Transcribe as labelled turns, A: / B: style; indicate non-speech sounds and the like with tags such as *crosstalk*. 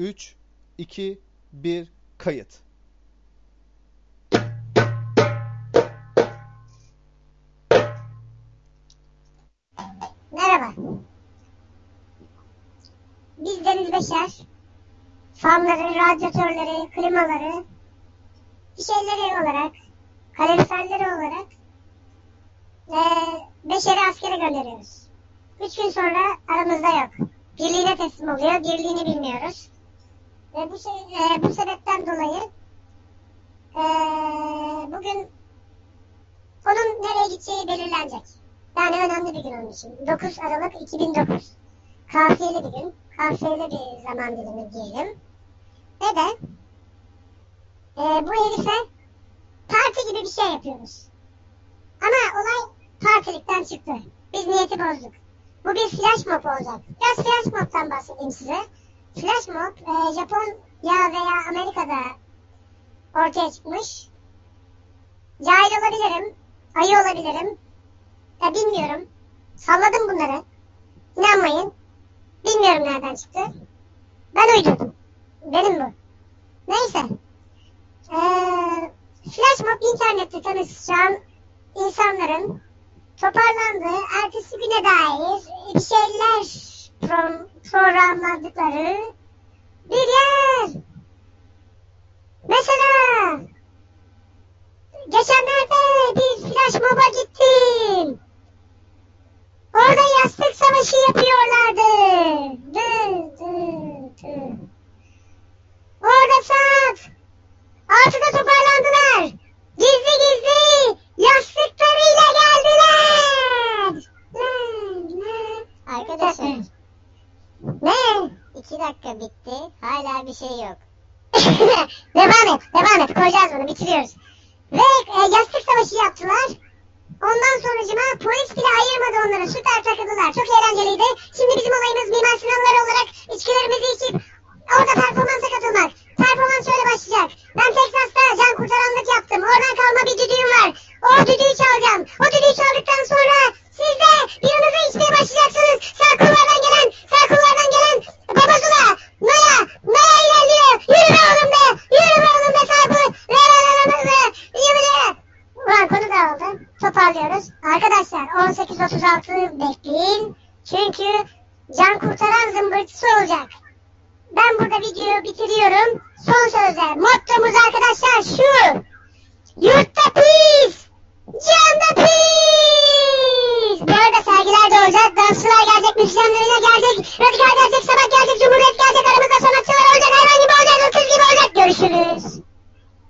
A: 3, 2, 1, kayıt.
B: Merhaba. Biz Deniz Beşer, fanları, radyatörleri, klimaları, bir şeyleri olarak, kaloriferleri olarak eee Beşer'i askere gönderiyoruz. Üç gün sonra aramızda yok. Birliğine teslim oluyor, dirliğini bilmiyoruz. Ve bu, şey, eee, bu sebepten dolayı eee, bugün onun nereye gideceği belirlenecek. Yani önemli bir gün onun için. 9 Aralık 2009. Kafiyeli bir gün. Kafiyeli bir zaman dilimi diyelim. Ve de e, bu herife parti gibi bir şey yapıyoruz. Ama olay partilikten çıktı. Biz niyeti bozduk. Bu bir flash mob olacak. Biraz flash mob'tan bahsedeyim size. Flash mob e, Japonya veya Amerika'da ortaya çıkmış. Cahil olabilirim. Ayı olabilirim. Ya bilmiyorum. Salladım bunları. İnanmayın. Bilmiyorum nereden çıktı. Ben uydurdum. Benim bu. Neyse. Ee, flash mob internette tanışan insanların toparlandığı ertesi güne dair bir şeyler programladıkları bir yer. Mesela geçenlerde bir flash mob'a gittim. Orada yastık savaşı yapıyorlardı. Dı, dı, dı. Orada saat altıda toparlandılar. Gizli gizli yastıklarıyla geldiler.
C: Arkadaşlar? İki dakika bitti. Hala bir şey yok. *laughs*
B: devam et, devam et. Koyacağız bunu, bitiriyoruz. Ve e, yastık savaşı yaptılar. Ondan sonracıma polis bile ayırmadı onları. Süper takıldılar. Çok eğlenceliydi. Şimdi bizim olayımız Mimar Sinanlar olarak içkilerimizi içip orada performansa katılmak. Performans şöyle başlayacak. Ben Texas'ta can kurtaranlık yaptım. Oradan kalma bir düdüğüm var. O düdüğü çalacağım. O düdüğü çaldıktan sonra Toparlıyoruz. Arkadaşlar 18.36 bekleyin. Çünkü can kurtaran zımbırtısı olacak. Ben burada videoyu bitiriyorum. Son sözler. Mottomuz arkadaşlar şu. Yurtta pis. Canda pis. Bu arada sergiler de olacak. Dansçılar gelecek. Müzisyenlerine gelecek.